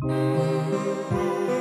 Música